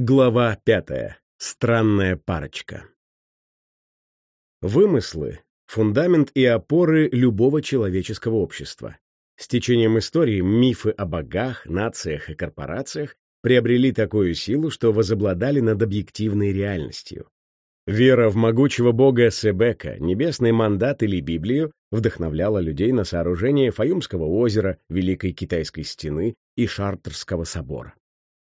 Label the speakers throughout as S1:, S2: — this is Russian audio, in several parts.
S1: Глава пятая. Странная парочка. Вымыслы — фундамент и опоры любого человеческого общества. С течением истории мифы о богах, нациях и корпорациях приобрели такую силу, что возобладали над объективной реальностью. Вера в могучего бога Себека, небесный мандат или Библию вдохновляла людей на сооружение Фаюмского озера, Великой Китайской стены и Шартерского собора.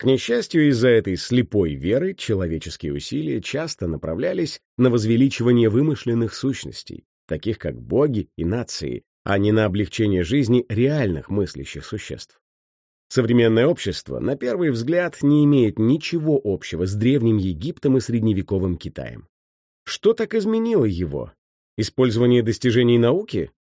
S1: К несчастью, из-за этой слепой веры человеческие усилия часто направлялись на возвеличивание вымышленных сущностей, таких как боги и нации, а не на облегчение жизни реальных мыслящих существ. Современное общество, на первый взгляд, не имеет ничего общего с Древним Египтом и Средневековым Китаем. Что так изменило его? Использование достижений науки?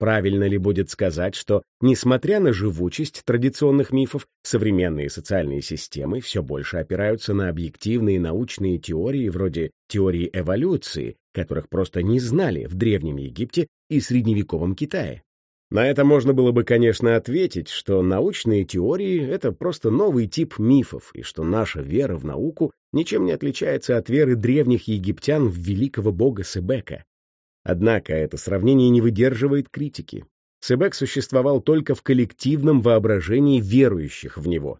S1: Правильно ли будет сказать, что, несмотря на живучесть традиционных мифов, современные социальные системы все больше опираются на объективные научные теории вроде теории эволюции, которых просто не знали в Древнем Египте и Средневековом Китае? На это можно было бы, конечно, ответить, что научные теории — это просто новый тип мифов, и что наша вера в науку ничем не отличается от веры древних египтян в великого бога Себека. Однако это сравнение не выдерживает критики. Себек существовал только в коллективном воображении верующих в него.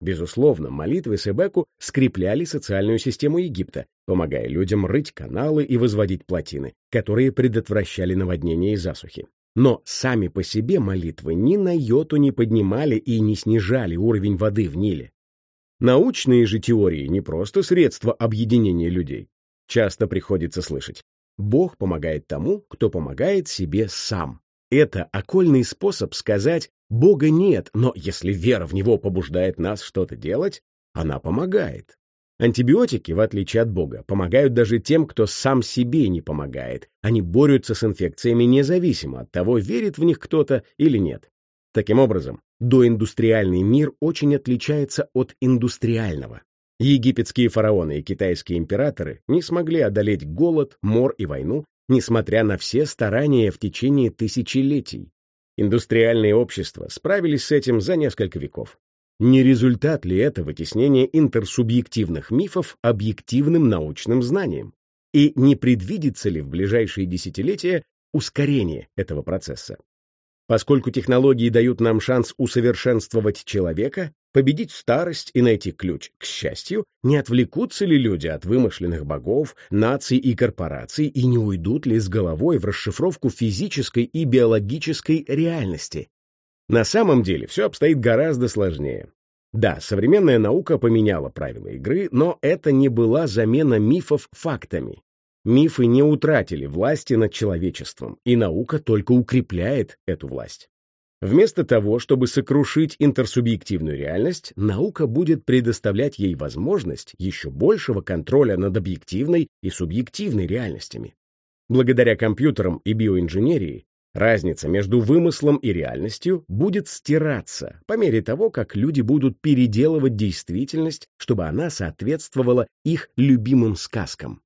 S1: Безусловно, молитвы Себеку скрепляли социальную систему Египта, помогая людям рыть каналы и возводить плотины, которые предотвращали наводнения и засухи. Но сами по себе молитвы ни на йоту не поднимали и не снижали уровень воды в Ниле. Научные же теории не просто средства объединения людей. Часто приходится слышать Бог помогает тому, кто помогает себе сам. Это окольный способ сказать «Бога нет, но если вера в Него побуждает нас что-то делать, она помогает». Антибиотики, в отличие от Бога, помогают даже тем, кто сам себе не помогает. Они борются с инфекциями независимо от того, верит в них кто-то или нет. Таким образом, доиндустриальный мир очень отличается от индустриального. Египетские фараоны и китайские императоры не смогли одолеть голод, мор и войну, несмотря на все старания в течение тысячелетий. Индустриальные общества справились с этим за несколько веков. Не результат ли это вытеснение интерсубъективных мифов объективным научным знанием? И не предвидится ли в ближайшие десятилетия ускорение этого процесса? Поскольку технологии дают нам шанс усовершенствовать человека, победить старость и найти ключ к счастью, не отвлекутся ли люди от вымышленных богов, наций и корпораций и не уйдут ли с головой в расшифровку физической и биологической реальности? На самом деле все обстоит гораздо сложнее. Да, современная наука поменяла правила игры, но это не была замена мифов фактами. Мифы не утратили власти над человечеством, и наука только укрепляет эту власть. Вместо того, чтобы сокрушить интерсубъективную реальность, наука будет предоставлять ей возможность еще большего контроля над объективной и субъективной реальностями. Благодаря компьютерам и биоинженерии разница между вымыслом и реальностью будет стираться по мере того, как люди будут переделывать действительность, чтобы она соответствовала их любимым сказкам.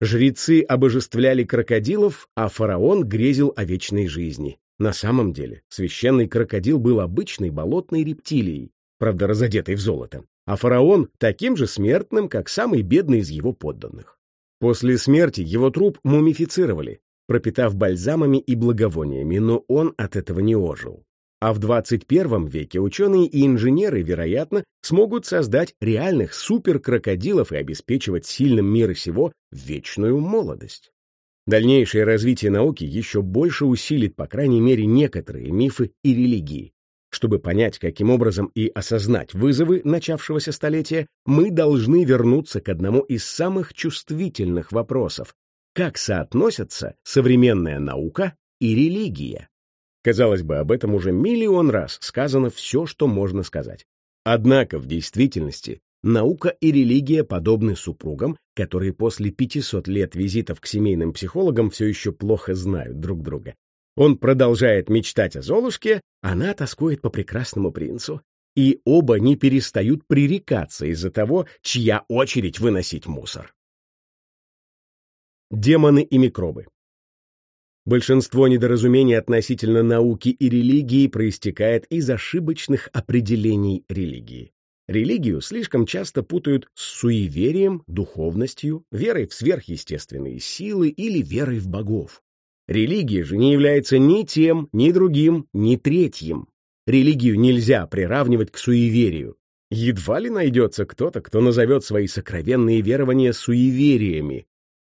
S1: Жрецы обожествляли крокодилов, а фараон грезил о вечной жизни. На самом деле, священный крокодил был обычной болотной рептилией, правда, разодетой в золото, а фараон — таким же смертным, как самый бедный из его подданных. После смерти его труп мумифицировали, пропитав бальзамами и благовониями, но он от этого не ожил. А в 21 веке ученые и инженеры, вероятно, смогут создать реальных суперкрокодилов и обеспечивать сильным мира сего вечную молодость. Дальнейшее развитие науки еще больше усилит, по крайней мере, некоторые мифы и религии. Чтобы понять, каким образом и осознать вызовы начавшегося столетия, мы должны вернуться к одному из самых чувствительных вопросов. Как соотносятся современная наука и религия? Казалось бы, об этом уже миллион раз сказано все, что можно сказать. Однако в действительности наука и религия подобны супругам, которые после 500 лет визитов к семейным психологам все еще плохо знают друг друга. Он продолжает мечтать о Золушке, она тоскует по прекрасному принцу, и оба не перестают пререкаться из-за того, чья очередь выносить мусор. Демоны и микробы Большинство недоразумений относительно науки и религии проистекает из ошибочных определений религии. Религию слишком часто путают с суеверием, духовностью, верой в сверхъестественные силы или верой в богов. Религия же не является ни тем, ни другим, ни третьим. Религию нельзя приравнивать к суеверию. Едва ли найдется кто-то, кто назовет свои сокровенные верования суевериями.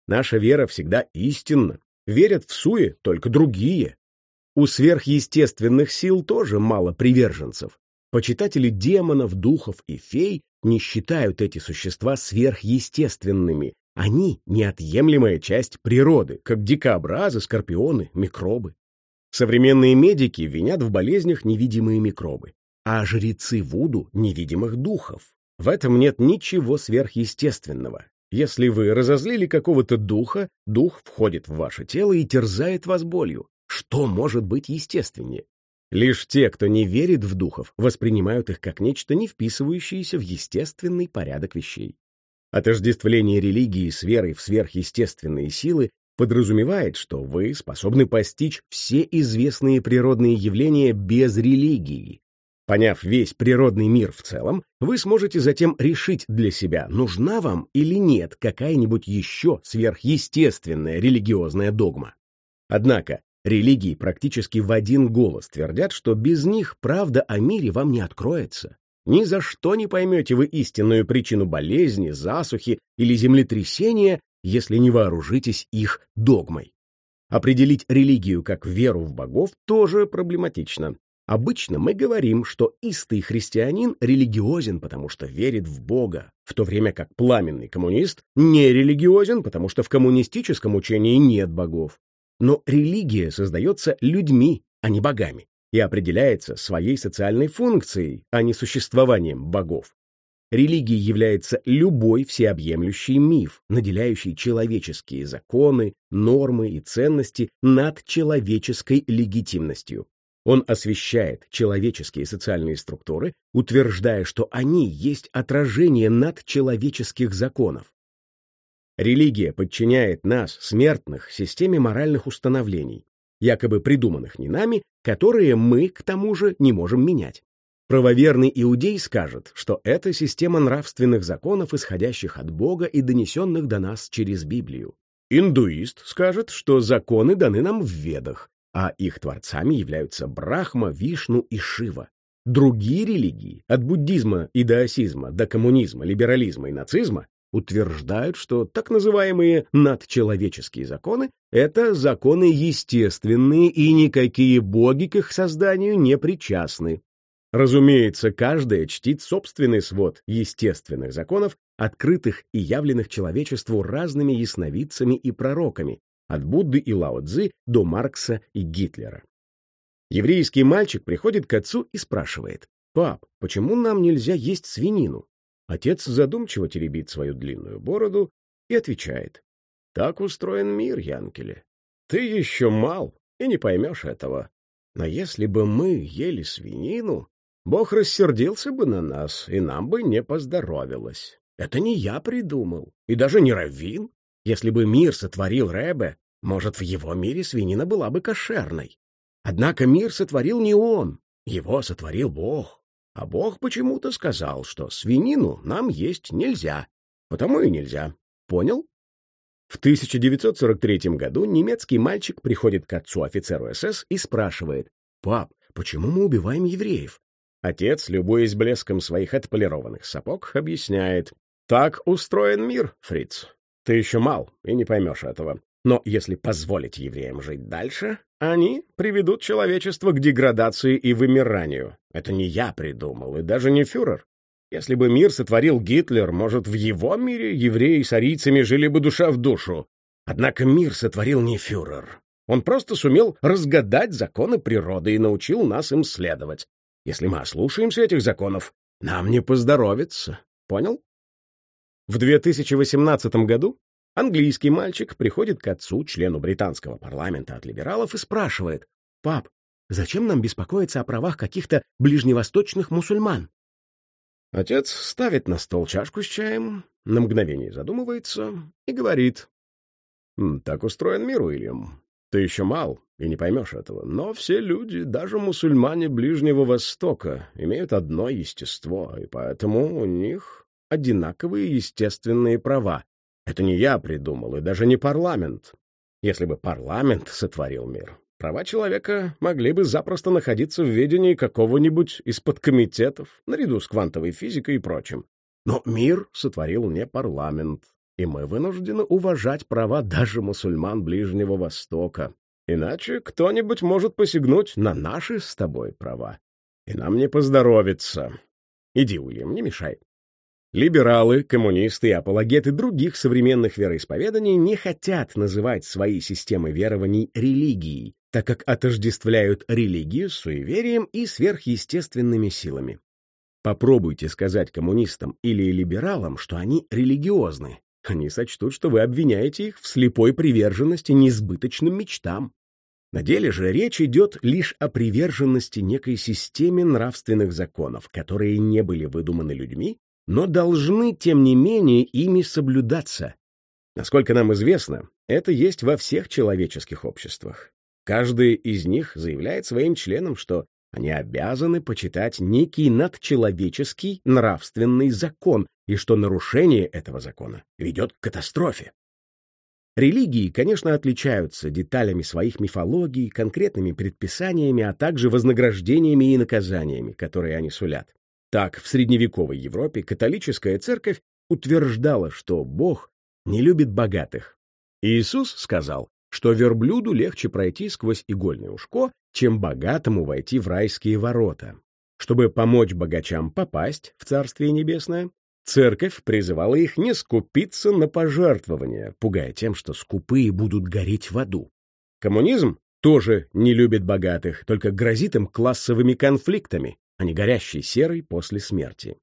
S1: Наша вера всегда истинна. Верят в суе только другие. У сверхъестественных сил тоже мало приверженцев. Почитатели демонов, духов и фей не считают эти существа сверхъестественными. Они — неотъемлемая часть природы, как дикообразы, скорпионы, микробы. Современные медики винят в болезнях невидимые микробы, а жрецы Вуду — невидимых духов. В этом нет ничего сверхъестественного. Если вы разозлили какого-то духа, дух входит в ваше тело и терзает вас болью. Что может быть естественнее? Лишь те, кто не верит в духов, воспринимают их как нечто, не вписывающееся в естественный порядок вещей. Отождествление религии с верой в сверхъестественные силы подразумевает, что вы способны постичь все известные природные явления без религии. Поняв весь природный мир в целом, вы сможете затем решить для себя, нужна вам или нет какая-нибудь еще сверхъестественная религиозная догма. Однако, Религии практически в один голос твердят, что без них правда о мире вам не откроется. Ни за что не поймете вы истинную причину болезни, засухи или землетрясения, если не вооружитесь их догмой. Определить религию как веру в богов тоже проблематично. Обычно мы говорим, что истый христианин религиозен, потому что верит в Бога, в то время как пламенный коммунист не религиозен, потому что в коммунистическом учении нет богов. Но религия создается людьми, а не богами, и определяется своей социальной функцией, а не существованием богов. Религией является любой всеобъемлющий миф, наделяющий человеческие законы, нормы и ценности над человеческой легитимностью. Он освещает человеческие социальные структуры, утверждая, что они есть отражение надчеловеческих законов. Религия подчиняет нас, смертных, системе моральных установлений, якобы придуманных не нами, которые мы, к тому же, не можем менять. Правоверный иудей скажет, что это система нравственных законов, исходящих от Бога и донесенных до нас через Библию. Индуист скажет, что законы даны нам в Ведах, а их творцами являются Брахма, Вишну и Шива. Другие религии, от буддизма и даосизма до коммунизма, либерализма и нацизма, утверждают, что так называемые надчеловеческие законы — это законы естественные, и никакие боги к их созданию не причастны. Разумеется, каждая чтит собственный свод естественных законов, открытых и явленных человечеству разными ясновидцами и пророками, от Будды и Лао Цзы до Маркса и Гитлера. Еврейский мальчик приходит к отцу и спрашивает, «Пап, почему нам нельзя есть свинину?» Отец задумчиво теребит свою длинную бороду и отвечает. — Так устроен мир, Янкеле. Ты еще мал и не поймешь этого. Но если бы мы ели свинину, Бог рассердился бы на нас, и нам бы не поздоровилось. Это не я придумал, и даже не Раввин. Если бы мир сотворил Рэбе, может, в его мире свинина была бы кошерной. Однако мир сотворил не он, его сотворил Бог. А Бог почему-то сказал, что свинину нам есть нельзя. Потому и нельзя. Понял? В 1943 году немецкий мальчик приходит к отцу-офицеру СС и спрашивает, «Пап, почему мы убиваем евреев?» Отец, любуясь блеском своих отполированных сапог, объясняет, «Так устроен мир, фриц. Ты еще мал и не поймешь этого. Но если позволить евреям жить дальше, они приведут человечество к деградации и вымиранию. Это не я придумал, и даже не фюрер. Если бы мир сотворил Гитлер, может, в его мире евреи с арийцами жили бы душа в душу. Однако мир сотворил не фюрер. Он просто сумел разгадать законы природы и научил нас им следовать. Если мы ослушаемся этих законов, нам не поздоровится. Понял? В 2018 году Английский мальчик приходит к отцу, члену британского парламента от либералов, и спрашивает, «Пап, зачем нам беспокоиться о правах каких-то ближневосточных мусульман?» Отец ставит на стол чашку с чаем, на мгновение задумывается и говорит, «Так устроен мир, Уильям. Ты еще мал и не поймешь этого, но все люди, даже мусульмане Ближнего Востока, имеют одно естество, и поэтому у них одинаковые естественные права. Это не я придумал, и даже не парламент. Если бы парламент сотворил мир, права человека могли бы запросто находиться в ведении какого-нибудь из подкомитетов, наряду с квантовой физикой и прочим. Но мир сотворил не парламент, и мы вынуждены уважать права даже мусульман Ближнего Востока. Иначе кто-нибудь может посягнуть на наши с тобой права. И нам не поздоровится. Иди, Уильям, не мешай. Либералы, коммунисты и апологеты других современных вероисповеданий не хотят называть свои системы верований религией, так как отождествляют религию с суеверием и сверхъестественными силами. Попробуйте сказать коммунистам или либералам, что они религиозны, они сочтут, что вы обвиняете их в слепой приверженности несбыточным мечтам. На деле же речь идет лишь о приверженности некой системе нравственных законов, которые не были выдуманы людьми, но должны, тем не менее, ими соблюдаться. Насколько нам известно, это есть во всех человеческих обществах. Каждый из них заявляет своим членам, что они обязаны почитать некий надчеловеческий нравственный закон, и что нарушение этого закона ведет к катастрофе. Религии, конечно, отличаются деталями своих мифологий, конкретными предписаниями, а также вознаграждениями и наказаниями, которые они сулят. Так, в средневековой Европе католическая церковь утверждала, что Бог не любит богатых. Иисус сказал, что верблюду легче пройти сквозь игольное ушко, чем богатому войти в райские ворота. Чтобы помочь богачам попасть в Царствие Небесное, Церковь призывала их не скупиться на пожертвования, пугая тем, что скупые будут гореть в аду. Коммунизм тоже не любит богатых, только грозит им классовыми конфликтами, а не горящей серой после смерти.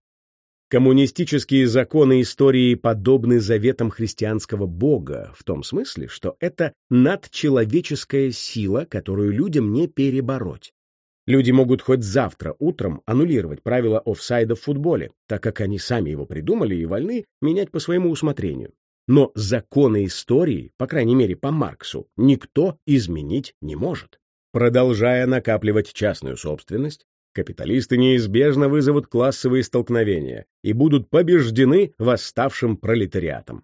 S1: Коммунистические законы истории подобны заветам христианского Бога в том смысле, что это надчеловеческая сила, которую людям не перебороть. Люди могут хоть завтра утром аннулировать правила офсайда в футболе, так как они сами его придумали и вольны менять по своему усмотрению. Но законы истории, по крайней мере по Марксу, никто изменить не может. Продолжая накапливать частную собственность, капиталисты неизбежно вызовут классовые столкновения и будут побеждены восставшим пролетариатом.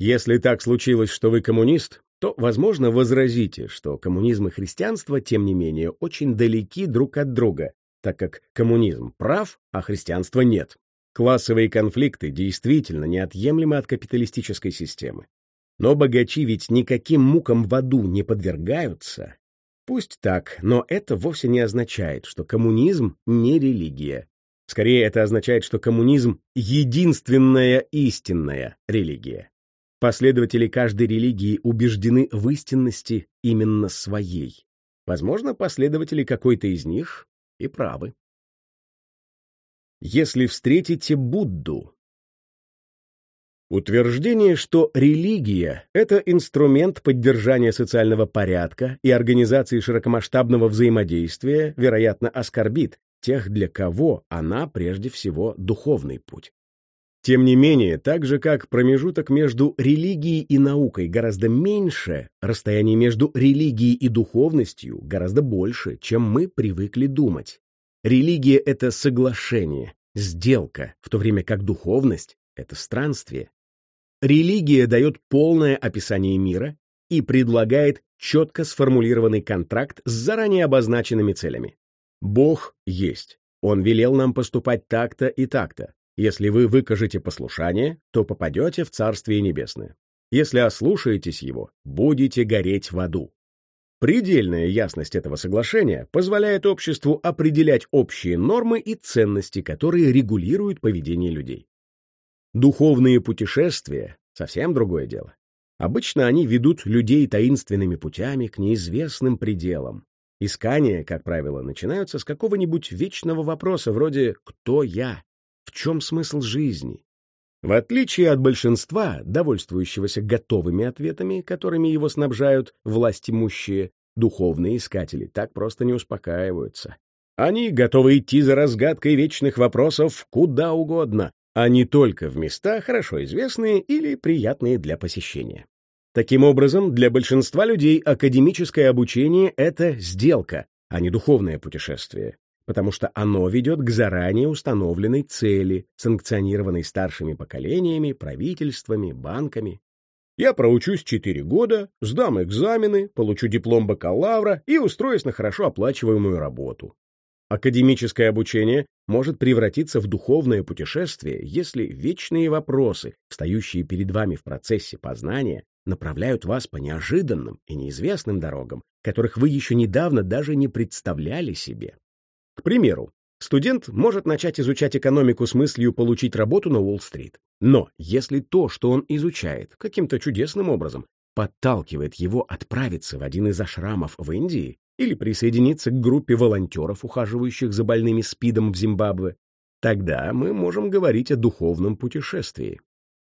S1: Если так случилось, что вы коммунист, то, возможно, возразите, что коммунизм и христианство, тем не менее, очень далеки друг от друга, так как коммунизм прав, а христианство нет. Классовые конфликты действительно неотъемлемы от капиталистической системы. Но богачи ведь никаким мукам в аду не подвергаются. Пусть так, но это вовсе не означает, что коммунизм не религия. Скорее, это означает, что коммунизм — единственная истинная религия. Последователи каждой религии убеждены в истинности именно своей. Возможно, последователи какой-то из них и правы. Если встретите Будду, Утверждение, что религия — это инструмент поддержания социального порядка и организации широкомасштабного взаимодействия, вероятно, оскорбит тех, для кого она прежде всего духовный путь. Тем не менее, так же как промежуток между религией и наукой гораздо меньше, расстояние между религией и духовностью гораздо больше, чем мы привыкли думать. Религия — это соглашение, сделка, в то время как духовность — это странствие. Религия дает полное описание мира и предлагает четко сформулированный контракт с заранее обозначенными целями. Бог есть. Он велел нам поступать так-то и так-то. Если вы выкажете послушание, то попадете в Царствие Небесное. Если ослушаетесь его, будете гореть в аду. Предельная ясность этого соглашения позволяет обществу определять общие нормы и ценности, которые регулируют поведение людей. Духовные путешествия — совсем другое дело. Обычно они ведут людей таинственными путями к неизвестным пределам. Искания, как правило, начинаются с какого-нибудь вечного вопроса вроде «Кто я?». В чем смысл жизни? В отличие от большинства, довольствующегося готовыми ответами, которыми его снабжают власть имущие, духовные искатели так просто не успокаиваются. Они готовы идти за разгадкой вечных вопросов куда угодно, а не только в места, хорошо известные или приятные для посещения. Таким образом, для большинства людей академическое обучение — это сделка, а не духовное путешествие, потому что оно ведет к заранее установленной цели, санкционированной старшими поколениями, правительствами, банками. Я проучусь 4 года, сдам экзамены, получу диплом бакалавра и устроюсь на хорошо оплачиваемую работу. Академическое обучение может превратиться в духовное путешествие, если вечные вопросы, встающие перед вами в процессе познания, направляют вас по неожиданным и неизвестным дорогам, которых вы еще недавно даже не представляли себе. К примеру, студент может начать изучать экономику с мыслью получить работу на Уолл-стрит. Но если то, что он изучает, каким-то чудесным образом подталкивает его отправиться в один из ашрамов в Индии или присоединиться к группе волонтеров, ухаживающих за больными СПИДом в Зимбабве, тогда мы можем говорить о духовном путешествии.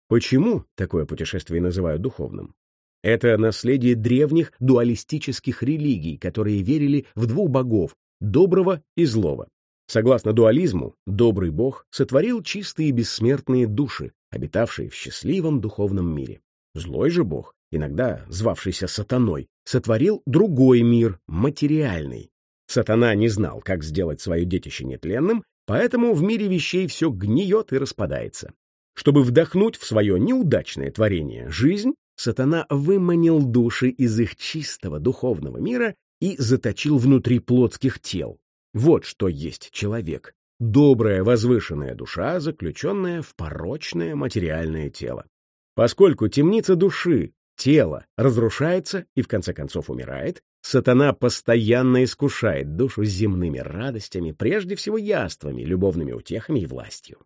S1: Почему такое путешествие называют духовным? Это наследие древних дуалистических религий, которые верили в двух богов — доброго и злого. Согласно дуализму, добрый бог сотворил чистые бессмертные души, обитавшие в счастливом духовном мире. Злой же бог, иногда звавшийся сатаной, сотворил другой мир, материальный. Сатана не знал, как сделать свое детище нетленным, поэтому в мире вещей все гниет и распадается. Чтобы вдохнуть в свое неудачное творение жизнь, сатана выманил души из их чистого духовного мира и заточил внутри плотских тел. Вот что есть человек. Добрая возвышенная душа, заключенная в порочное материальное тело. Поскольку темница души, тело, разрушается и в конце концов умирает, сатана постоянно искушает душу земными радостями, прежде всего яствами, любовными утехами и властью.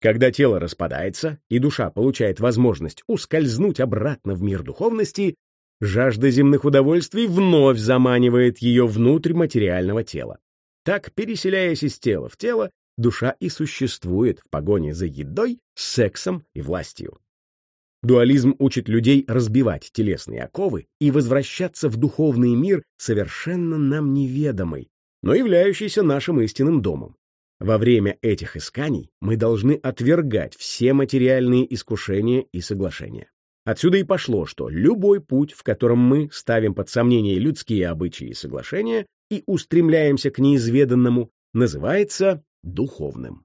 S1: Когда тело распадается, и душа получает возможность ускользнуть обратно в мир духовности, жажда земных удовольствий вновь заманивает ее внутрь материального тела. Так, переселяясь из тела в тело, душа и существует в погоне за едой, сексом и властью. Дуализм учит людей разбивать телесные оковы и возвращаться в духовный мир, совершенно нам неведомый, но являющийся нашим истинным домом. Во время этих исканий мы должны отвергать все материальные искушения и соглашения. Отсюда и пошло, что любой путь, в котором мы ставим под сомнение людские обычаи и соглашения и устремляемся к неизведанному, называется духовным.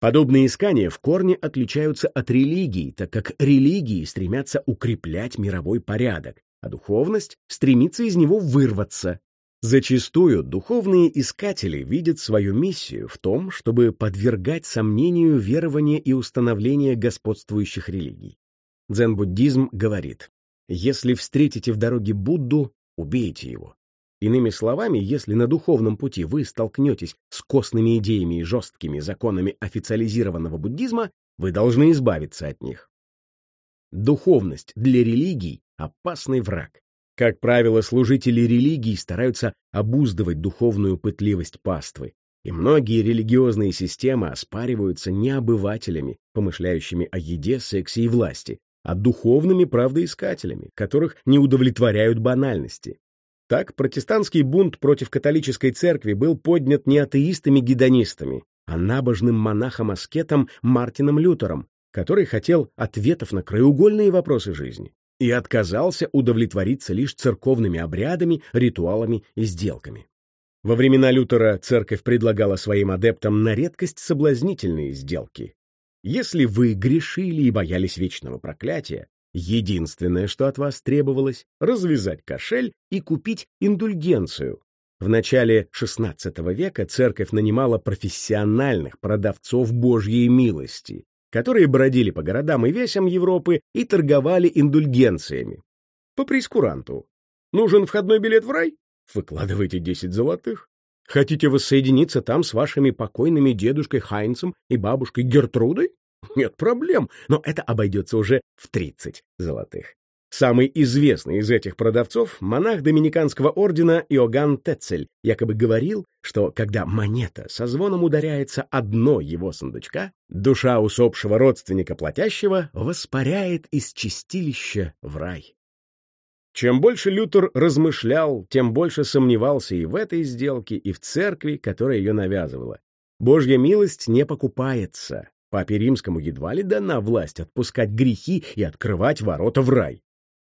S1: Подобные искания в корне отличаются от религии, так как религии стремятся укреплять мировой порядок, а духовность стремится из него вырваться, Зачастую духовные искатели видят свою миссию в том, чтобы подвергать сомнению верования и установления господствующих религий. Дзен-буддизм говорит, если встретите в дороге Будду, убейте его. Иными словами, если на духовном пути вы столкнетесь с костными идеями и жесткими законами официализированного буддизма, вы должны избавиться от них. Духовность для религий — опасный враг. Как правило, служители религии стараются обуздывать духовную пытливость паствы, и многие религиозные системы оспариваются не обывателями, помышляющими о еде, сексе и власти, а духовными правдоискателями, которых не удовлетворяют банальности. Так, протестантский бунт против католической церкви был поднят не атеистами-гедонистами, а набожным монахом-аскетом Мартином Лютером, который хотел ответов на краеугольные вопросы жизни и отказался удовлетвориться лишь церковными обрядами, ритуалами и сделками. Во времена Лютера церковь предлагала своим адептам на редкость соблазнительные сделки. Если вы грешили и боялись вечного проклятия, единственное, что от вас требовалось, развязать кошель и купить индульгенцию. В начале XVI века церковь нанимала профессиональных продавцов Божьей милости, которые бродили по городам и весям Европы и торговали индульгенциями. По прескуранту. Нужен входной билет в рай? Выкладывайте 10 золотых. Хотите воссоединиться там с вашими покойными дедушкой Хайнцем и бабушкой Гертрудой? Нет проблем, но это обойдется уже в 30 золотых. Самый известный из этих продавцов — монах доминиканского ордена Иоганн Тецель, якобы говорил, что когда монета со звоном ударяется о дно его сундучка, душа усопшего родственника платящего воспаряет из чистилища в рай. Чем больше Лютер размышлял, тем больше сомневался и в этой сделке, и в церкви, которая ее навязывала. Божья милость не покупается. Папе Римскому едва ли дана власть отпускать грехи и открывать ворота в рай.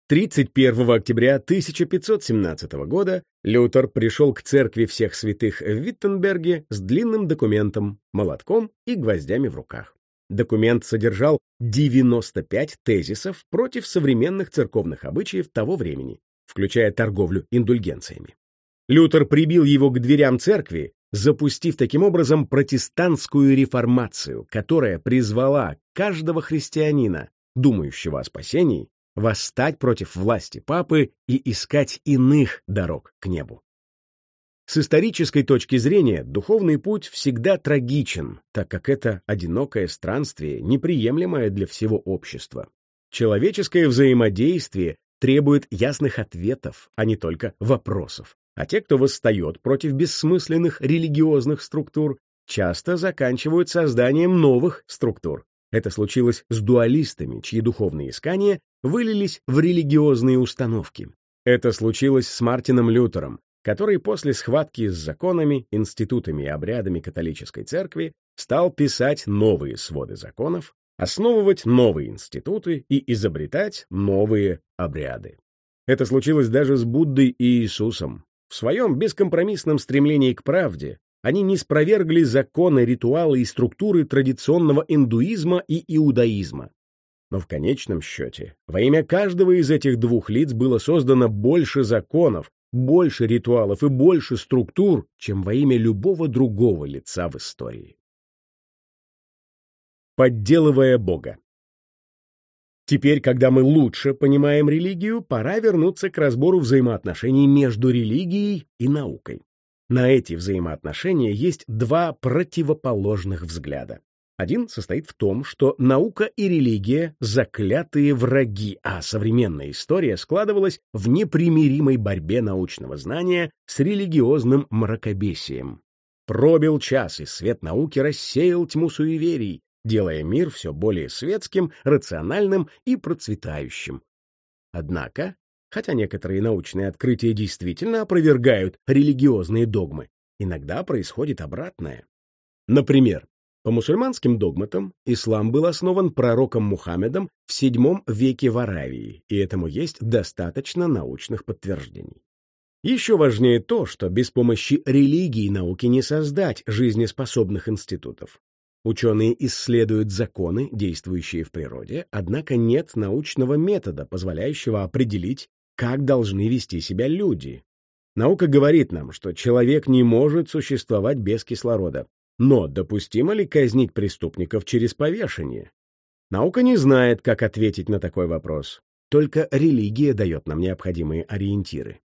S1: 31 октября 1517 года Лютер пришел к церкви всех святых в Виттенберге с длинным документом, молотком и гвоздями в руках. Документ содержал 95 тезисов против современных церковных обычаев того времени, включая торговлю индульгенциями. Лютер прибил его к дверям церкви, запустив таким образом протестантскую реформацию, которая призвала каждого христианина, думающего о спасении, восстать против власти папы и искать иных дорог к небу. С исторической точки зрения духовный путь всегда трагичен, так как это одинокое странствие, неприемлемое для всего общества. Человеческое взаимодействие требует ясных ответов, а не только вопросов. А те, кто восстает против бессмысленных религиозных структур, часто заканчивают созданием новых структур. Это случилось с дуалистами, чьи духовные искания вылились в религиозные установки. Это случилось с Мартином Лютером, который после схватки с законами, институтами и обрядами католической церкви стал писать новые своды законов, основывать новые институты и изобретать новые обряды. Это случилось даже с Буддой и Иисусом. В своем бескомпромиссном стремлении к правде они не спровергли законы, ритуалы и структуры традиционного индуизма и иудаизма. Но в конечном счете, во имя каждого из этих двух лиц было создано больше законов, больше ритуалов и больше структур, чем во имя любого другого лица в истории. Подделывая Бога Теперь, когда мы лучше понимаем религию, пора вернуться к разбору взаимоотношений между религией и наукой. На эти взаимоотношения есть два противоположных взгляда. Один состоит в том, что наука и религия — заклятые враги, а современная история складывалась в непримиримой борьбе научного знания с религиозным мракобесием. Пробил час, и свет науки рассеял тьму суеверий, делая мир все более светским, рациональным и процветающим. Однако, хотя некоторые научные открытия действительно опровергают религиозные догмы, иногда происходит обратное. Например, по мусульманским догматам, ислам был основан пророком Мухаммедом в VII веке в Аравии, и этому есть достаточно научных подтверждений. Еще важнее то, что без помощи религии науки не создать жизнеспособных институтов. Ученые исследуют законы, действующие в природе, однако нет научного метода, позволяющего определить, как должны вести себя люди. Наука говорит нам, что человек не может существовать без кислорода, но допустимо ли казнить преступников через повешение? Наука не знает, как ответить на такой вопрос. Только религия дает нам необходимые ориентиры.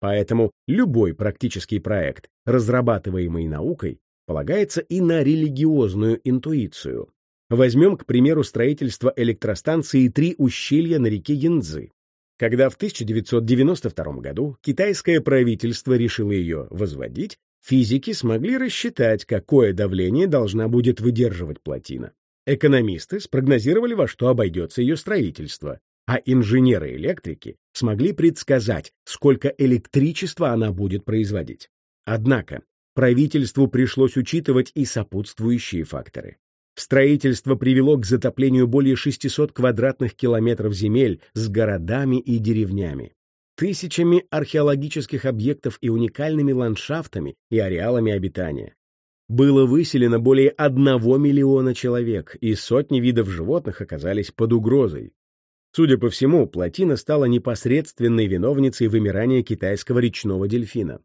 S1: Поэтому любой практический проект, разрабатываемый наукой, полагается и на религиозную интуицию. Возьмем, к примеру, строительство электростанции «Три ущелья» на реке Янцзы. Когда в 1992 году китайское правительство решило ее возводить, Физики смогли рассчитать, какое давление должна будет выдерживать плотина. Экономисты спрогнозировали, во что обойдется ее строительство, а инженеры-электрики смогли предсказать, сколько электричества она будет производить. Однако правительству пришлось учитывать и сопутствующие факторы. Строительство привело к затоплению более 600 квадратных километров земель с городами и деревнями тысячами археологических объектов и уникальными ландшафтами и ареалами обитания. Было выселено более одного миллиона человек, и сотни видов животных оказались под угрозой. Судя по всему, плотина стала непосредственной виновницей вымирания китайского речного дельфина.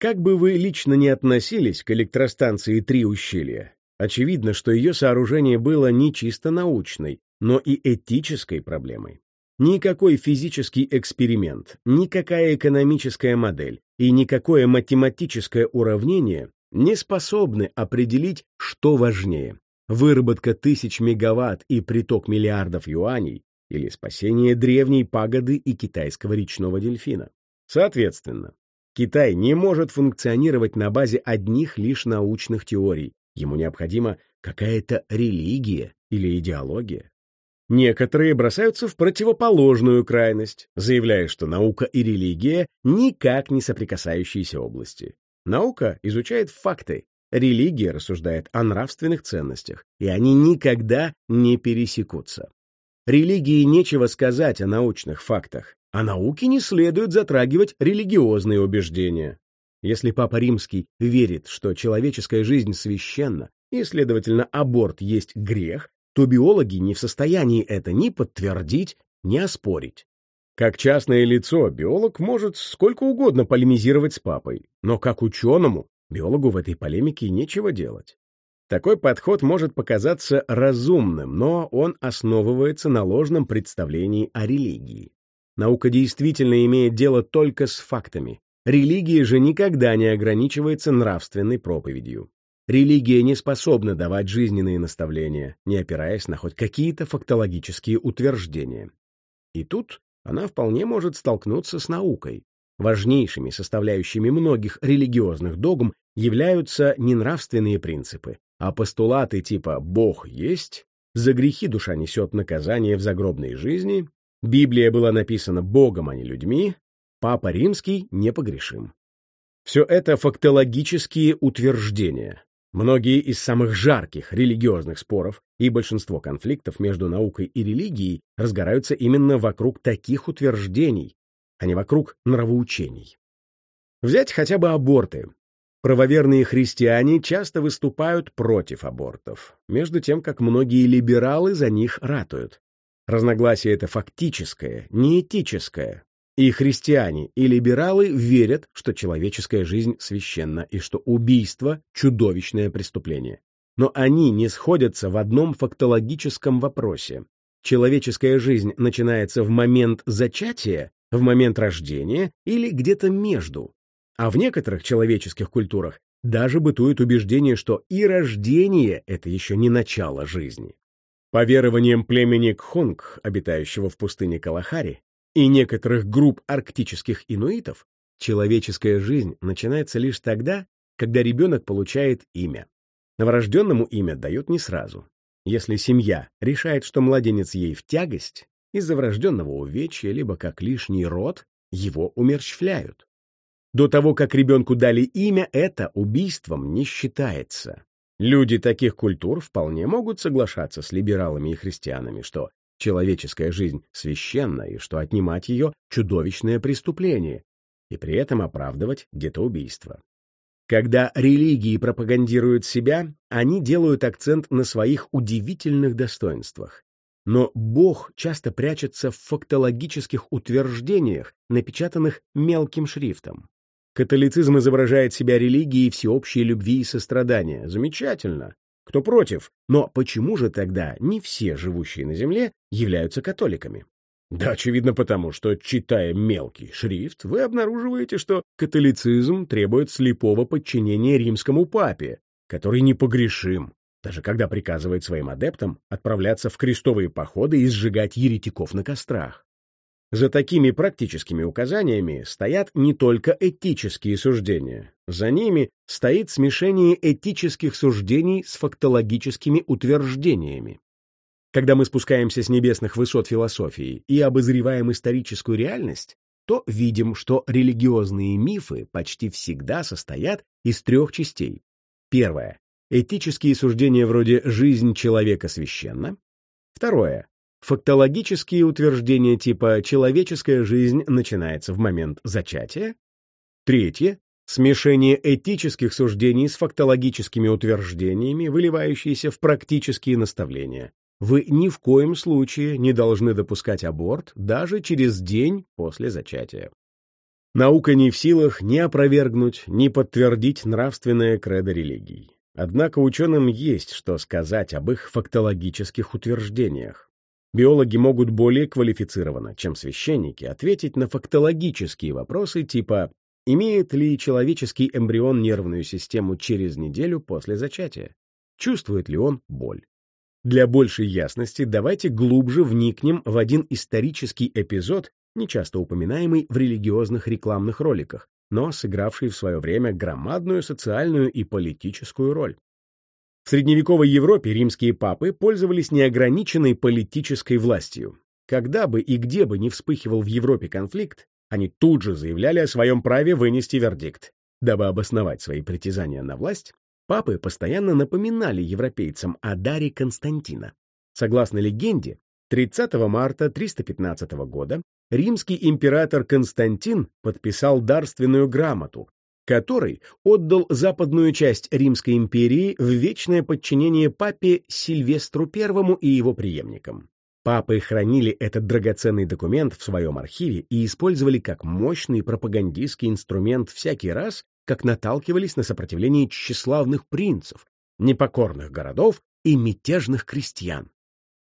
S1: Как бы вы лично не относились к электростанции «Три ущелья», очевидно, что ее сооружение было не чисто научной, но и этической проблемой. Никакой физический эксперимент, никакая экономическая модель и никакое математическое уравнение не способны определить, что важнее – выработка тысяч мегаватт и приток миллиардов юаней или спасение древней пагоды и китайского речного дельфина. Соответственно, Китай не может функционировать на базе одних лишь научных теорий. Ему необходима какая-то религия или идеология. Некоторые бросаются в противоположную крайность, заявляя, что наука и религия никак не соприкасающиеся области. Наука изучает факты, религия рассуждает о нравственных ценностях, и они никогда не пересекутся. религии нечего сказать о научных фактах, а науке не следует затрагивать религиозные убеждения. Если Папа Римский верит, что человеческая жизнь священна, и, следовательно, аборт есть грех, то биологи не в состоянии это ни подтвердить, ни оспорить. Как частное лицо, биолог может сколько угодно полемизировать с папой, но как ученому, биологу в этой полемике нечего делать. Такой подход может показаться разумным, но он основывается на ложном представлении о религии. Наука действительно имеет дело только с фактами. Религия же никогда не ограничивается нравственной проповедью. Религия не способна давать жизненные наставления, не опираясь на хоть какие-то фактологические утверждения. И тут она вполне может столкнуться с наукой. Важнейшими составляющими многих религиозных догм являются не нравственные принципы, а постулаты типа «Бог есть», «За грехи душа несет наказание в загробной жизни», «Библия была написана Богом, а не людьми», «Папа Римский непогрешим». Все это фактологические утверждения, Многие из самых жарких религиозных споров и большинство конфликтов между наукой и религией разгораются именно вокруг таких утверждений, а не вокруг нравоучений. Взять хотя бы аборты. Правоверные христиане часто выступают против абортов, между тем, как многие либералы за них ратуют. Разногласие это фактическое, не этическое, и христиане, и либералы верят, что человеческая жизнь священна и что убийство — чудовищное преступление. Но они не сходятся в одном фактологическом вопросе. Человеческая жизнь начинается в момент зачатия, в момент рождения или где-то между. А в некоторых человеческих культурах даже бытует убеждение, что и рождение — это еще не начало жизни. По верованиям племени Кхунг, обитающего в пустыне Калахари, и некоторых групп арктических инуитов, человеческая жизнь начинается лишь тогда, когда ребенок получает имя. Новорожденному имя дают не сразу. Если семья решает, что младенец ей в тягость, из-за врожденного увечья, либо как лишний род, его умерщвляют. До того, как ребенку дали имя, это убийством не считается. Люди таких культур вполне могут соглашаться с либералами и христианами, что человеческая жизнь священна и что отнимать ее — чудовищное преступление, и при этом оправдывать детоубийство. Когда религии пропагандируют себя, они делают акцент на своих удивительных достоинствах. Но Бог часто прячется в фактологических утверждениях, напечатанных мелким шрифтом. Католицизм изображает себя религией всеобщей любви и сострадания. Замечательно. Кто против? Но почему же тогда не все живущие на Земле являются католиками? Да, очевидно потому, что, читая мелкий шрифт, вы обнаруживаете, что католицизм требует слепого подчинения римскому папе, который непогрешим, даже когда приказывает своим адептам отправляться в крестовые походы и сжигать еретиков на кострах. За такими практическими указаниями стоят не только этические суждения. За ними стоит смешение этических суждений с фактологическими утверждениями. Когда мы спускаемся с небесных высот философии и обозреваем историческую реальность, то видим, что религиозные мифы почти всегда состоят из трех частей. Первое. Этические суждения вроде «жизнь человека священна». Второе. Фактологические утверждения типа «человеческая жизнь начинается в момент зачатия». Третье — смешение этических суждений с фактологическими утверждениями, выливающиеся в практические наставления. Вы ни в коем случае не должны допускать аборт даже через день после зачатия. Наука не в силах ни опровергнуть, ни подтвердить нравственное кредо религий. Однако ученым есть что сказать об их фактологических утверждениях. Биологи могут более квалифицированно, чем священники, ответить на фактологические вопросы типа «Имеет ли человеческий эмбрион нервную систему через неделю после зачатия? Чувствует ли он боль?» Для большей ясности давайте глубже вникнем в один исторический эпизод, нечасто упоминаемый в религиозных рекламных роликах, но сыгравший в свое время громадную социальную и политическую роль. В средневековой Европе римские папы пользовались неограниченной политической властью. Когда бы и где бы не вспыхивал в Европе конфликт, они тут же заявляли о своем праве вынести вердикт. Дабы обосновать свои притязания на власть, папы постоянно напоминали европейцам о даре Константина. Согласно легенде, 30 марта 315 года римский император Константин подписал дарственную грамоту, который отдал западную часть Римской империи в вечное подчинение папе Сильвестру I и его преемникам. Папы хранили этот драгоценный документ в своем архиве и использовали как мощный пропагандистский инструмент всякий раз, как наталкивались на сопротивление тщеславных принцев, непокорных городов и мятежных крестьян.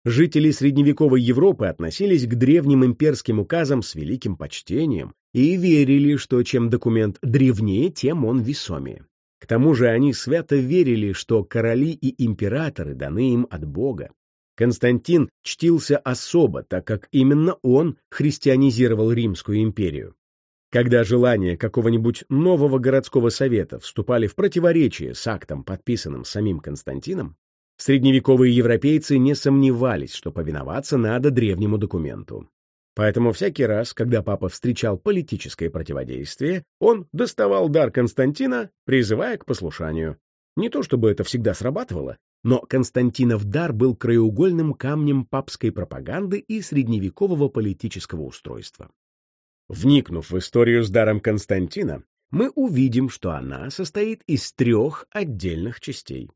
S1: Жители средневековой Европы относились к древним имперским указам с великим почтением и верили, что чем документ древнее, тем он весомее. К тому же они свято верили, что короли и императоры даны им от Бога. Константин чтился особо, так как именно он христианизировал Римскую империю. Когда желания какого-нибудь нового городского совета вступали в противоречие с актом, подписанным самим Константином, средневековые европейцы не сомневались, что повиноваться надо древнему документу. Поэтому всякий раз, когда папа встречал политическое противодействие, он доставал дар Константина, призывая к послушанию. Не то чтобы это всегда срабатывало, но Константинов дар был краеугольным камнем папской пропаганды и средневекового политического устройства. Вникнув в историю с даром Константина, мы увидим, что она состоит из трех отдельных частей.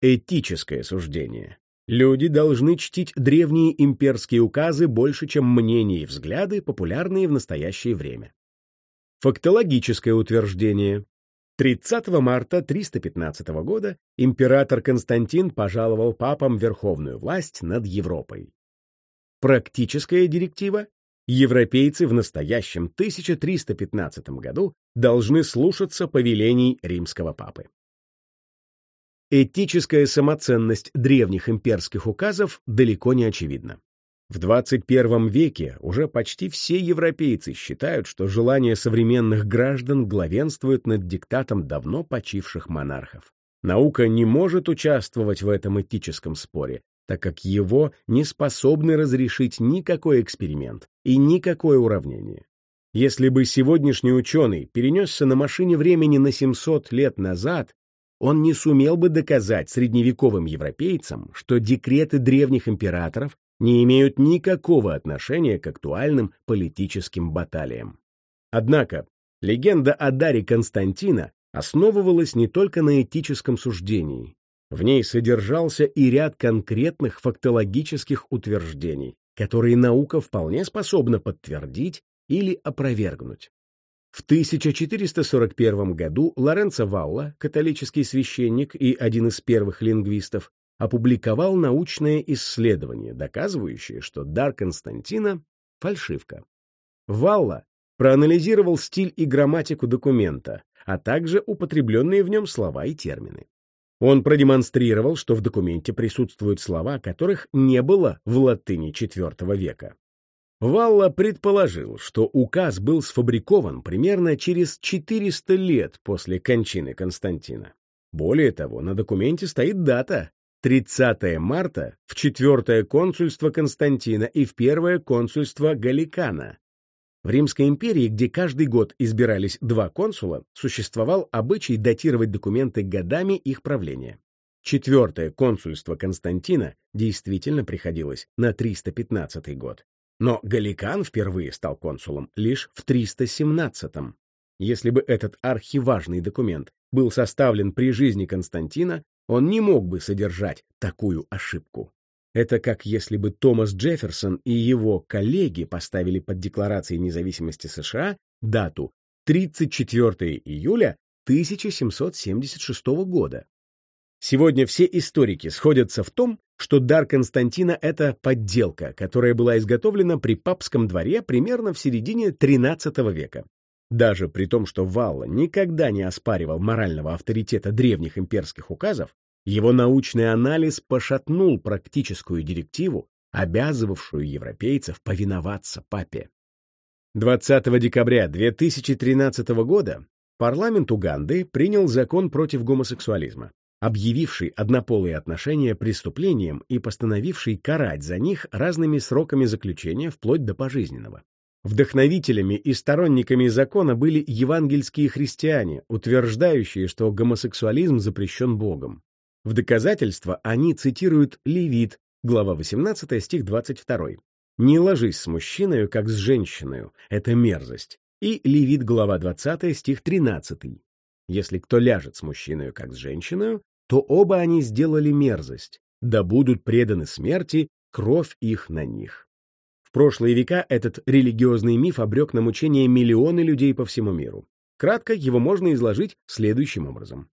S1: Этическое суждение. Люди должны чтить древние имперские указы больше, чем мнения и взгляды, популярные в настоящее время. Фактологическое утверждение. 30 марта 315 года император Константин пожаловал папам верховную власть над Европой. Практическая директива европейцы в настоящем 1315 году должны слушаться повелений римского папы. Этическая самоценность древних имперских указов далеко не очевидна. В 21 веке уже почти все европейцы считают, что желания современных граждан главенствуют над диктатом давно почивших монархов. Наука не может участвовать в этом этическом споре, так как его не способны разрешить никакой эксперимент и никакое уравнение. Если бы сегодняшний ученый перенесся на машине времени на 700 лет назад, он не сумел бы доказать средневековым европейцам, что декреты древних императоров не имеют никакого отношения к актуальным политическим баталиям. Однако, легенда о даре Константина основывалась не только на этическом суждении, в ней содержался и ряд конкретных фактологических утверждений, которые наука вполне способна подтвердить или опровергнуть. В 1441 году Лоренцо Валла, католический священник и один из первых лингвистов, опубликовал научное исследование, доказывающее, что дар Константина — фальшивка. Валла проанализировал стиль и грамматику документа, а также употребленные в нем слова и термины. Он продемонстрировал, что в документе присутствуют слова, которых не было в латыни IV века. Валла предположил, что указ был сфабрикован примерно через 400 лет после кончины Константина. Более того, на документе стоит дата 30 марта в четвертое консульство Константина и в первое консульство Галикана, в Римской империи, где каждый год избирались два консула, существовал обычай датировать документы годами их правления. Четвертое консульство Константина действительно приходилось на 315 год. Но Галикан впервые стал консулом лишь в 317 -м. Если бы этот архиважный документ был составлен при жизни Константина, он не мог бы содержать такую ошибку. Это как если бы Томас Джефферсон и его коллеги поставили под Декларацией независимости США дату 34 июля 1776 года. Сегодня все историки сходятся в том, что дар Константина — это подделка, которая была изготовлена при папском дворе примерно в середине XIII века. Даже при том, что Валла никогда не оспаривал морального авторитета древних имперских указов, его научный анализ пошатнул практическую директиву, обязывавшую европейцев повиноваться папе. 20 декабря 2013 года парламент Уганды принял закон против гомосексуализма, объявивший однополые отношения преступлением и постановивший карать за них разными сроками заключения вплоть до пожизненного. Вдохновителями и сторонниками закона были евангельские христиане, утверждающие, что гомосексуализм запрещен Богом. В доказательство они цитируют Левит, глава 18, стих 22. «Не ложись с мужчиной, как с женщиной, это мерзость». И Левит, глава 20, стих 13. «Если кто ляжет с мужчиной, как с женщиной, то оба они сделали мерзость, да будут преданы смерти, кровь их на них». В прошлые века этот религиозный миф обрек на мучение миллионы людей по всему миру. Кратко его можно изложить следующим образом.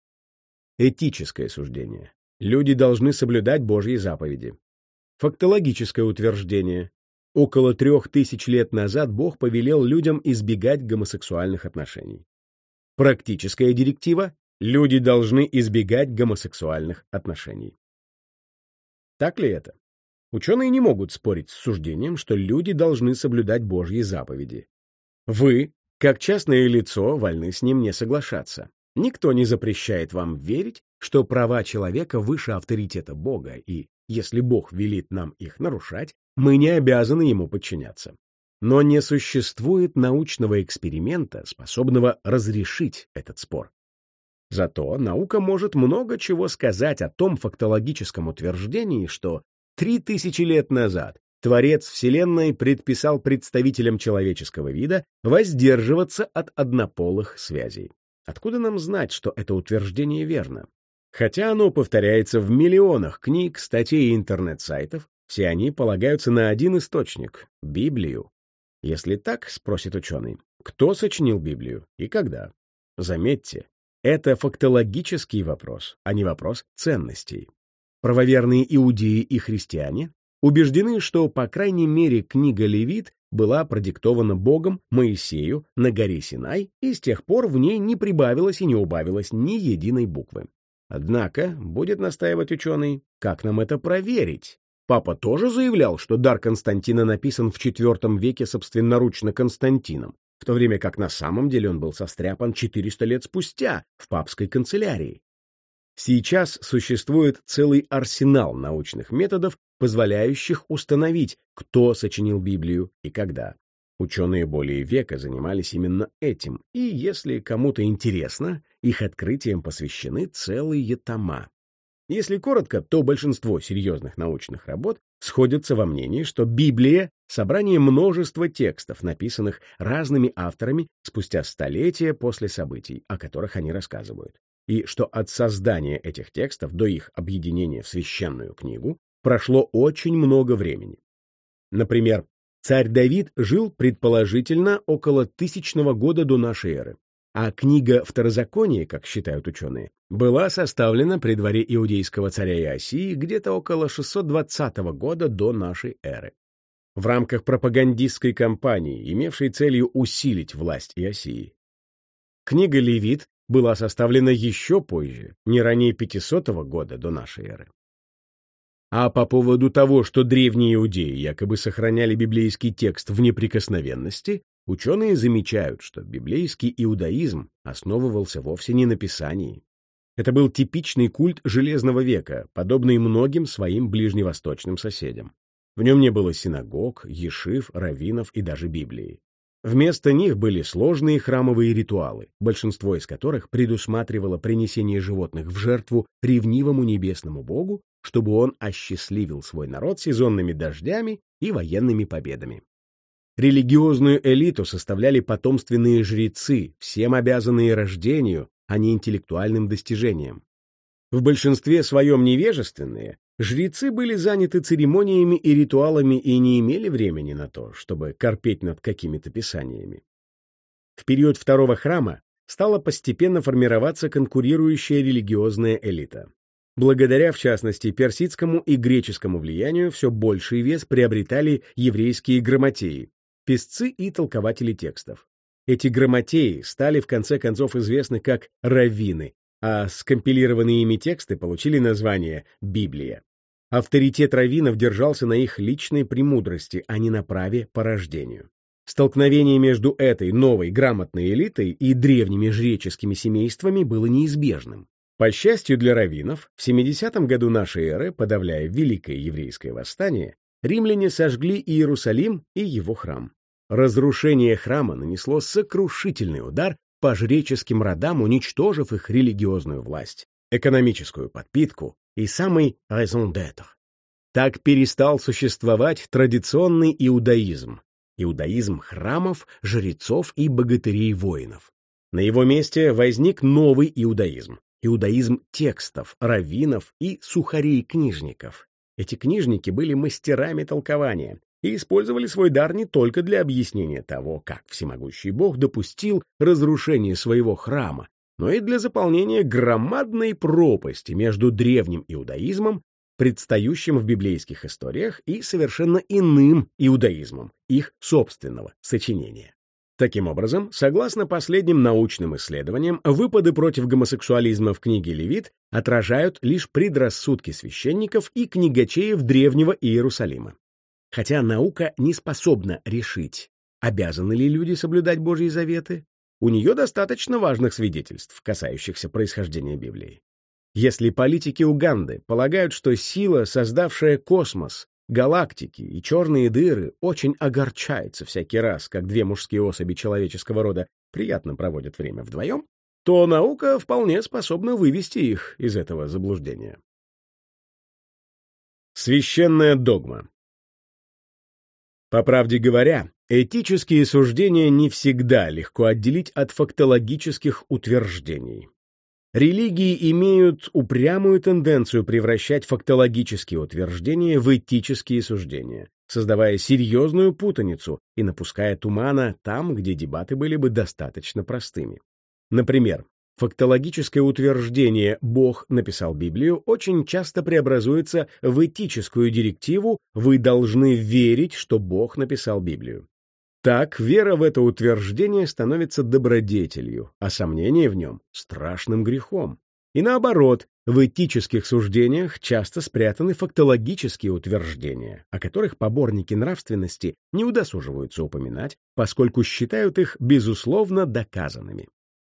S1: Этическое суждение. Люди должны соблюдать Божьи заповеди. Фактологическое утверждение. Около трех тысяч лет назад Бог повелел людям избегать гомосексуальных отношений. Практическая директива. Люди должны избегать гомосексуальных отношений. Так ли это? Ученые не могут спорить с суждением, что люди должны соблюдать Божьи заповеди. Вы, как частное лицо, вольны с ним не соглашаться. Никто не запрещает вам верить, что права человека выше авторитета Бога, и если Бог велит нам их нарушать, мы не обязаны ему подчиняться. Но не существует научного эксперимента, способного разрешить этот спор. Зато наука может много чего сказать о том фактологическом утверждении, что три тысячи лет назад Творец Вселенной предписал представителям человеческого вида воздерживаться от однополых связей. Откуда нам знать, что это утверждение верно? Хотя оно повторяется в миллионах книг, статей и интернет-сайтов, все они полагаются на один источник — Библию. Если так, спросит ученый, кто сочинил Библию и когда? Заметьте, это фактологический вопрос, а не вопрос ценностей. Правоверные иудеи и христиане убеждены, что, по крайней мере, книга Левит была продиктована Богом Моисею на горе Синай, и с тех пор в ней не прибавилось и не убавилось ни единой буквы. Однако, будет настаивать ученый, как нам это проверить? Папа тоже заявлял, что дар Константина написан в IV веке собственноручно Константином, в то время как на самом деле он был состряпан 400 лет спустя в папской канцелярии. Сейчас существует целый арсенал научных методов, позволяющих установить, кто сочинил Библию и когда. Ученые более века занимались именно этим, и если кому-то интересно, их открытиям посвящены целые тома. Если коротко, то большинство серьезных научных работ сходятся во мнении, что Библия — собрание множества текстов, написанных разными авторами спустя столетия после событий, о которых они рассказывают, и что от создания этих текстов до их объединения в священную книгу прошло очень много времени. Например, Царь Давид жил, предположительно, около тысячного года до нашей эры, а книга Второзакония, как считают ученые, была составлена при дворе иудейского царя Иосии где-то около 620 года до нашей эры. В рамках пропагандистской кампании, имевшей целью усилить власть Иосии. Книга Левит была составлена еще позже, не ранее 500 года до нашей эры. А по поводу того, что древние иудеи якобы сохраняли библейский текст в неприкосновенности, ученые замечают, что библейский иудаизм основывался вовсе не на Писании. Это был типичный культ Железного века, подобный многим своим ближневосточным соседям. В нем не было синагог, ешив, раввинов и даже Библии. Вместо них были сложные храмовые ритуалы, большинство из которых предусматривало принесение животных в жертву ревнивому небесному богу чтобы он осчастливил свой народ сезонными дождями и военными победами. Религиозную элиту составляли потомственные жрецы, всем обязанные рождению, а не интеллектуальным достижениям. В большинстве своем невежественные, жрецы были заняты церемониями и ритуалами и не имели времени на то, чтобы корпеть над какими-то писаниями. В период второго храма стала постепенно формироваться конкурирующая религиозная элита. Благодаря, в частности, персидскому и греческому влиянию все больший вес приобретали еврейские грамотеи, писцы и толкователи текстов. Эти грамотеи стали в конце концов известны как раввины, а скомпилированные ими тексты получили название «Библия». Авторитет раввинов держался на их личной премудрости, а не на праве по рождению. Столкновение между этой новой грамотной элитой и древними жреческими семействами было неизбежным. По счастью для раввинов, в 70 году нашей эры, подавляя Великое еврейское восстание, римляне сожгли Иерусалим и его храм. Разрушение храма нанесло сокрушительный удар по жреческим родам, уничтожив их религиозную власть, экономическую подпитку и самый raison d'être. так перестал существовать традиционный иудаизм. Иудаизм храмов, жрецов и богатырей-воинов. На его месте возник новый иудаизм. Иудаизм текстов, раввинов и сухарей-книжников. Эти книжники были мастерами толкования и использовали свой дар не только для объяснения того, как всемогущий Бог допустил разрушение своего храма, но и для заполнения громадной пропасти между древним иудаизмом, предстающим в библейских историях, и совершенно иным иудаизмом, их собственного сочинения. Таким образом, согласно последним научным исследованиям, выпады против гомосексуализма в книге Левит отражают лишь предрассудки священников и книгачеев древнего Иерусалима. Хотя наука не способна решить, обязаны ли люди соблюдать Божьи заветы, у нее достаточно важных свидетельств, касающихся происхождения Библии. Если политики Уганды полагают, что сила, создавшая космос, галактики и черные дыры, очень огорчается всякий раз, как две мужские особи человеческого рода приятно проводят время вдвоем, то наука вполне способна вывести их из этого заблуждения. Священная догма По правде говоря, Этические суждения не всегда легко отделить от фактологических утверждений. Религии имеют упрямую тенденцию превращать фактологические утверждения в этические суждения, создавая серьезную путаницу и напуская тумана там, где дебаты были бы достаточно простыми. Например, Фактологическое утверждение «Бог написал Библию» очень часто преобразуется в этическую директиву «Вы должны верить, что Бог написал Библию». Так, вера в это утверждение становится добродетелью, а сомнение в нем — страшным грехом. И наоборот, в этических суждениях часто спрятаны фактологические утверждения, о которых поборники нравственности не удосуживаются упоминать, поскольку считают их, безусловно, доказанными.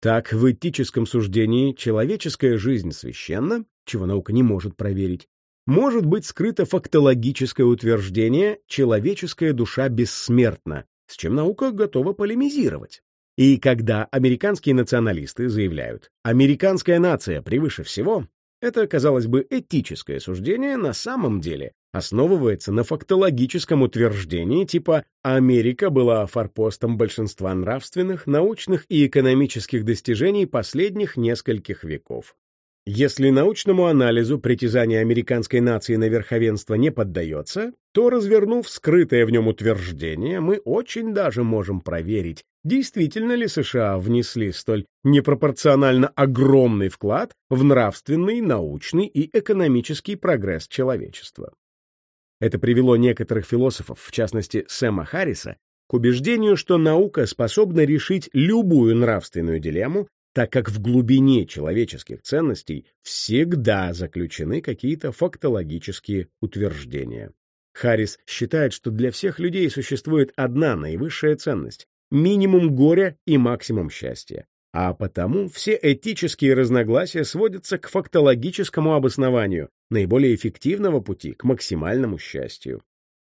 S1: Так, в этическом суждении человеческая жизнь священна, чего наука не может проверить, может быть скрыто фактологическое утверждение «человеческая душа бессмертна», с чем наука готова полемизировать. И когда американские националисты заявляют «американская нация превыше всего», это, казалось бы, этическое суждение на самом деле основывается на фактологическом утверждении типа «Америка была форпостом большинства нравственных, научных и экономических достижений последних нескольких веков». Если научному анализу притязания американской нации на верховенство не поддается, то, развернув скрытое в нем утверждение, мы очень даже можем проверить, действительно ли США внесли столь непропорционально огромный вклад в нравственный, научный и экономический прогресс человечества. Это привело некоторых философов, в частности Сэма Харриса, к убеждению, что наука способна решить любую нравственную дилемму так как в глубине человеческих ценностей всегда заключены какие-то фактологические утверждения. Харрис считает, что для всех людей существует одна наивысшая ценность — минимум горя и максимум счастья. А потому все этические разногласия сводятся к фактологическому обоснованию наиболее эффективного пути к максимальному счастью.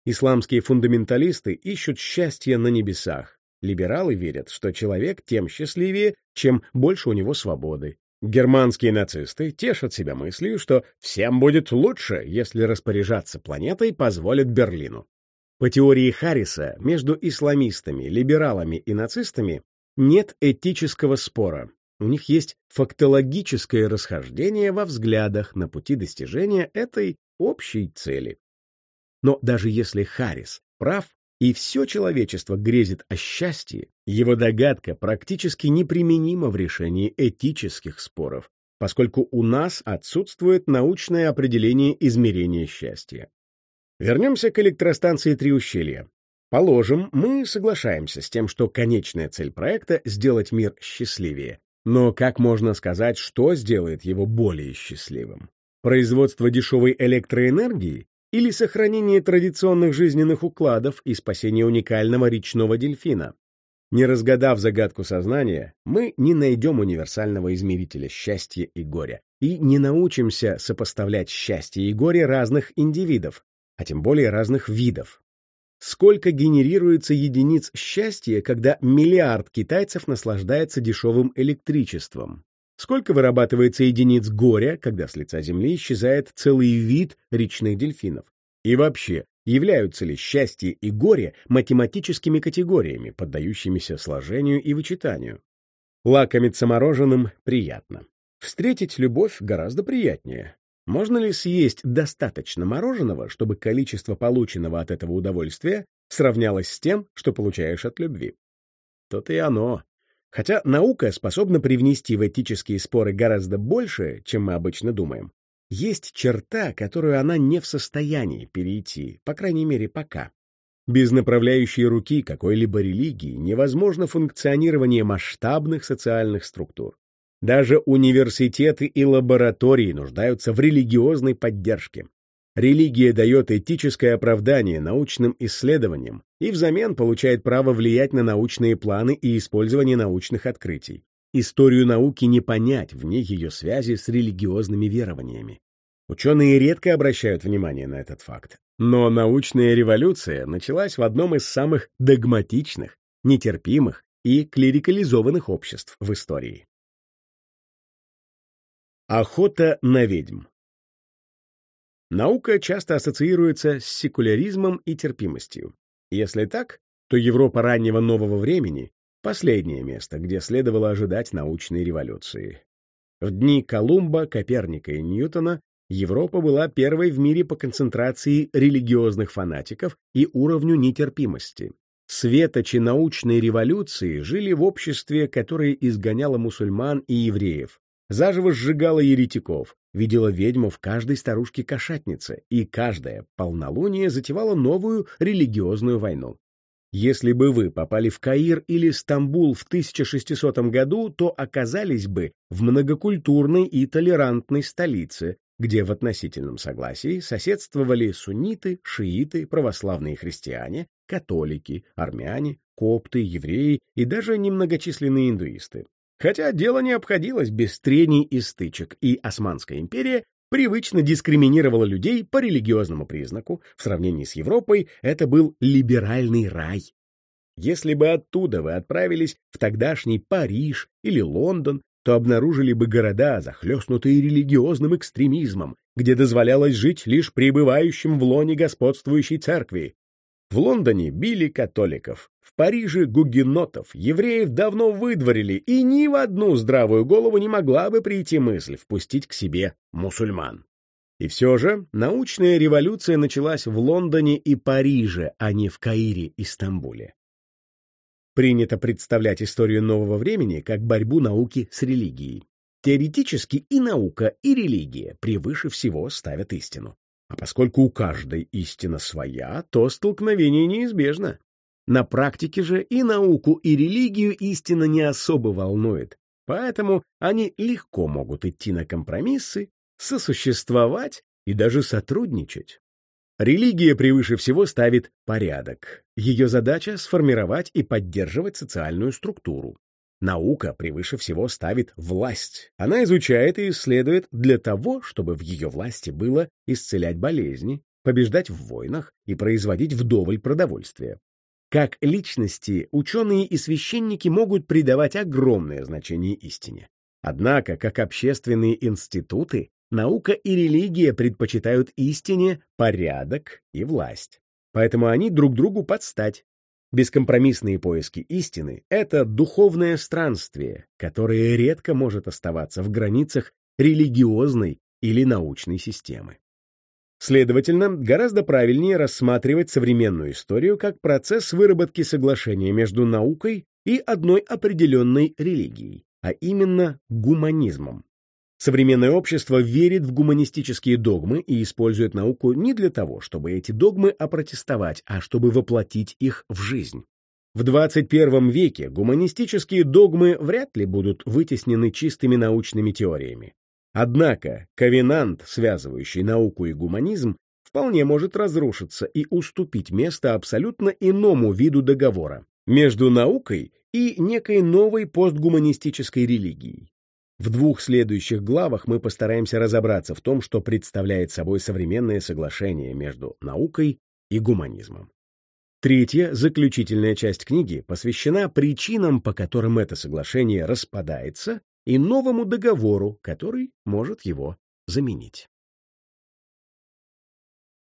S1: Исламские фундаменталисты ищут счастье на небесах, Либералы верят, что человек тем счастливее, чем больше у него свободы. Германские нацисты тешат себя мыслью, что всем будет лучше, если распоряжаться планетой позволит Берлину. По теории Харриса, между исламистами, либералами и нацистами нет этического спора. У них есть фактологическое расхождение во взглядах на пути достижения этой общей цели. Но даже если Харрис прав, и все человечество грезит о счастье, его догадка практически неприменима в решении этических споров, поскольку у нас отсутствует научное определение измерения счастья. Вернемся к электростанции «Три ущелья». Положим, мы соглашаемся с тем, что конечная цель проекта — сделать мир счастливее. Но как можно сказать, что сделает его более счастливым? Производство дешевой электроэнергии или сохранение традиционных жизненных укладов и спасение уникального речного дельфина. Не разгадав загадку сознания, мы не найдем универсального измерителя счастья и горя и не научимся сопоставлять счастье и горе разных индивидов, а тем более разных видов. Сколько генерируется единиц счастья, когда миллиард китайцев наслаждается дешевым электричеством? Сколько вырабатывается единиц горя, когда с лица Земли исчезает целый вид речных дельфинов? И вообще, являются ли счастье и горе математическими категориями, поддающимися сложению и вычитанию? Лакомиться мороженым приятно. Встретить любовь гораздо приятнее. Можно ли съесть достаточно мороженого, чтобы количество полученного от этого удовольствия сравнялось с тем, что получаешь от любви? То-то и оно. Хотя наука способна привнести в этические споры гораздо больше, чем мы обычно думаем, есть черта, которую она не в состоянии перейти, по крайней мере, пока. Без направляющей руки какой-либо религии невозможно функционирование масштабных социальных структур. Даже университеты и лаборатории нуждаются в религиозной поддержке. Религия дает этическое оправдание научным исследованиям и взамен получает право влиять на научные планы и использование научных открытий. Историю науки не понять вне ее связи с религиозными верованиями. Ученые редко обращают внимание на этот факт. Но научная революция началась в одном из самых догматичных, нетерпимых и клерикализованных обществ в истории. Охота на ведьм Наука часто ассоциируется с секуляризмом и терпимостью. Если так, то Европа раннего нового времени — последнее место, где следовало ожидать научной революции. В дни Колумба, Коперника и Ньютона Европа была первой в мире по концентрации религиозных фанатиков и уровню нетерпимости. Светочи научной революции жили в обществе, которое изгоняло мусульман и евреев, заживо сжигало еретиков, видела ведьму в каждой старушке-кошатнице, и каждая полнолуние затевала новую религиозную войну. Если бы вы попали в Каир или Стамбул в 1600 году, то оказались бы в многокультурной и толерантной столице, где в относительном согласии соседствовали сунниты, шииты, православные христиане, католики, армяне, копты, евреи и даже немногочисленные индуисты. Хотя дело не обходилось без трений и стычек, и Османская империя привычно дискриминировала людей по религиозному признаку, в сравнении с Европой это был либеральный рай. Если бы оттуда вы отправились в тогдашний Париж или Лондон, то обнаружили бы города, захлестнутые религиозным экстремизмом, где дозволялось жить лишь пребывающим в лоне господствующей церкви. В Лондоне били католиков, в Париже — гугенотов, евреев давно выдворили, и ни в одну здравую голову не могла бы прийти мысль впустить к себе мусульман. И все же научная революция началась в Лондоне и Париже, а не в Каире и Стамбуле. Принято представлять историю нового времени как борьбу науки с религией. Теоретически и наука, и религия превыше всего ставят истину. А поскольку у каждой истина своя, то столкновение неизбежно. На практике же и науку, и религию истина не особо волнует, поэтому они легко могут идти на компромиссы, сосуществовать и даже сотрудничать. Религия превыше всего ставит порядок. Ее задача — сформировать и поддерживать социальную структуру. Наука превыше всего ставит власть. Она изучает и исследует для того, чтобы в ее власти было исцелять болезни, побеждать в войнах и производить вдоволь продовольствия. Как личности, ученые и священники могут придавать огромное значение истине. Однако, как общественные институты, Наука и религия предпочитают истине порядок и власть. Поэтому они друг другу подстать. Бескомпромиссные поиски истины — это духовное странствие, которое редко может оставаться в границах религиозной или научной системы. Следовательно, гораздо правильнее рассматривать современную историю как процесс выработки соглашения между наукой и одной определенной религией, а именно гуманизмом. Современное общество верит в гуманистические догмы и использует науку не для того, чтобы эти догмы опротестовать, а чтобы воплотить их в жизнь. В 21 веке гуманистические догмы вряд ли будут вытеснены чистыми научными теориями. Однако ковенант, связывающий науку и гуманизм, вполне может разрушиться и уступить место абсолютно иному виду договора между наукой и некой новой постгуманистической религией. В двух следующих главах мы постараемся разобраться в том, что представляет собой современное соглашение между наукой и гуманизмом. Третья, заключительная часть книги посвящена причинам, по которым это соглашение распадается, и новому договору, который может его заменить.